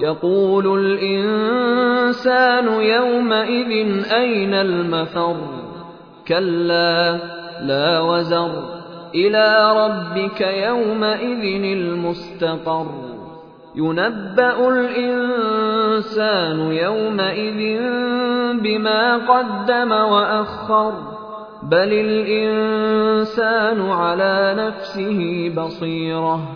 يقول الإنسان يومئذ أين المفر؟ كلا لا وزر. إلى ربك يومئذ المستقر. ينبأ الإنسان يومئذ بما قدم وأخر. بل الإنسان على نفسه بصيرة.